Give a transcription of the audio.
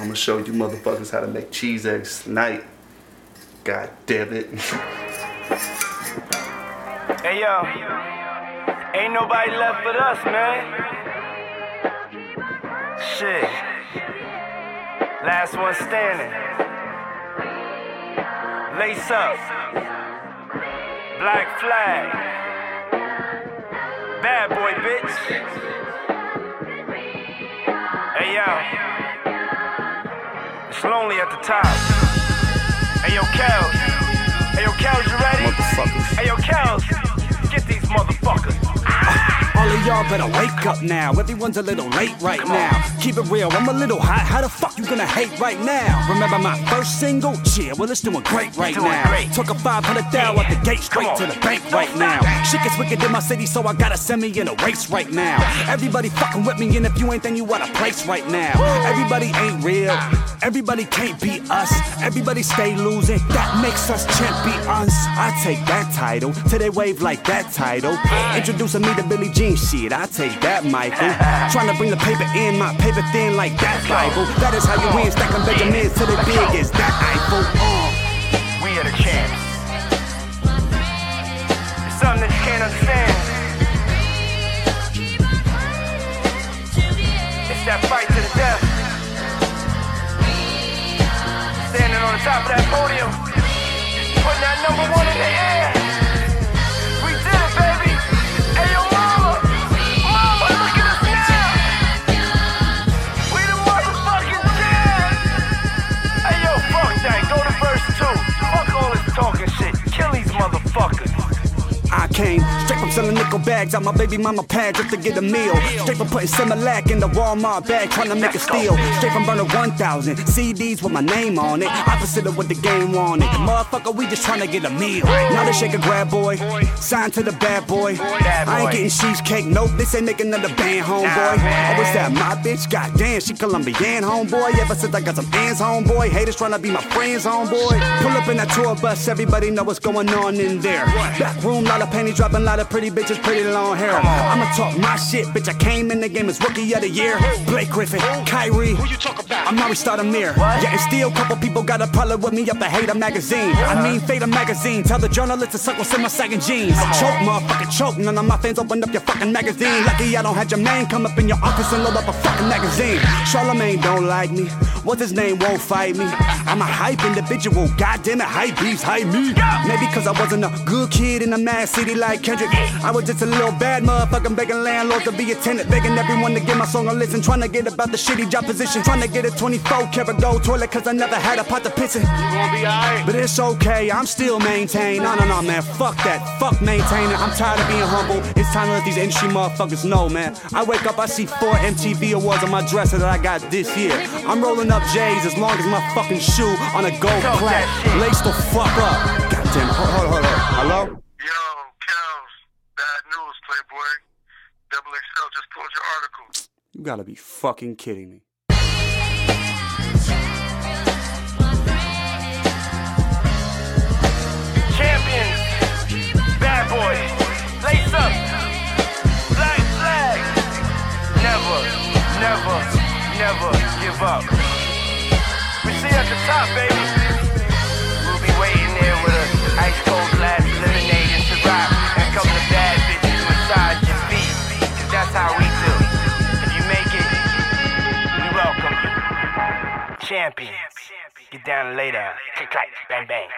I'm gonna show you motherfuckers how to make cheese eggs tonight. God damn it. Hey yo, ain't nobody left but us, man. Shit. Last one standing. Lace up. Black flag. Bad boy, bitch. Hey yo. It's lonely at the top. Hey yo, Kels. Y'all better wake up now. Everyone's a little late right now. Keep it real, I'm a little hot. How the fuck you gonna hate right now? Remember my first single? Yeah, well it's doing great right Doing now. great. Took a 500 thou out the gate straight to the bank Don't right now. that. Shit gets wicked in my city, so I gotta send me in a race right now. Everybody fucking with me, and if you ain't, then you out of place right now. Everybody ain't real. Everybody can't beat us. Everybody stay losing. That makes us champions. I take that title. Till they wave like that title. Introducing me to Billie Jean shit. I take that, Michael. Trying to bring the paper in, my paper thin like that Bible. That is how you win. Stacking Benjamins till they big as that Eiffel. Uh. We are the champs. It's something that you can't understand. It's that fight to the death. Standing on the top of that podium, putting that number one in the air. Came selling nickel bags out my baby mama pad just to get a meal. Straight from putting Similac in the Walmart bag trying to make a steal. Straight from burning 1,000 CDs with my name on it. Opposite of what the game wanted. Motherfucker, we just trying to get a meal. Now they shake a grab boy. Signed to the bad boy. I ain't getting cheesecake. Nope, this ain't making another band, homeboy. Oh, was that my bitch? Goddamn, she Colombian, homeboy. Ever since I got some hands, homeboy. Haters trying to be my friends, homeboy. Pull up in that tour bus, everybody know what's going on in there. Back room, lot of panties dropping, lot of pretty bitches, pretty long hair. I'ma talk my shit, bitch. I came in the game as rookie of the year. Blake Griffin, Kyrie. Who you talk about? I'm Mari Stoudemire. Yeah, and still, couple people got a problem with me up at Hater Magazine. I mean, Fader Magazine. Tell the journalists to suck what's in my sagging jeans. Choke, motherfucker, choke. None of my fans open up your fucking magazine. Lucky I don't have your man come up in your office and load up a fucking magazine. Charlemagne don't like me. What's his name won't fight me. I'm a hype individual. Goddamn it, hype beefs, hype me. Maybe cause I wasn't a good kid in a mad city like Kendrick. I was just a little bad motherfucker begging landlords to be a tenant. Begging everyone to give my song a listen. Trying to get about the shitty job position. Trying to get a 24 karat gold toilet cause I never had a pot to piss in. But it's okay, I'm still maintained. No, no, no, man. Fuck that. Fuck maintaining. I'm tired of being humble. It's time to let these industry motherfuckers know, man. I wake up, I see four MTV awards on my dresser that I got this year. I'm rolling up J's as long as my fucking shoe on a gold that. Lace the fuck up. Goddamn. Hold, hold, hold, hold. Hello? Yo, Kels, bad news, Playboy. Double XL just pulled your article. You gotta be fucking kidding me. Champions. Bad boys. Lace up. Black flag. Never, never, never give up. We see you at the top, baby. Champions. Get down and lay down. Click, clack, bang, bang.